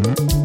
Mm-hmm.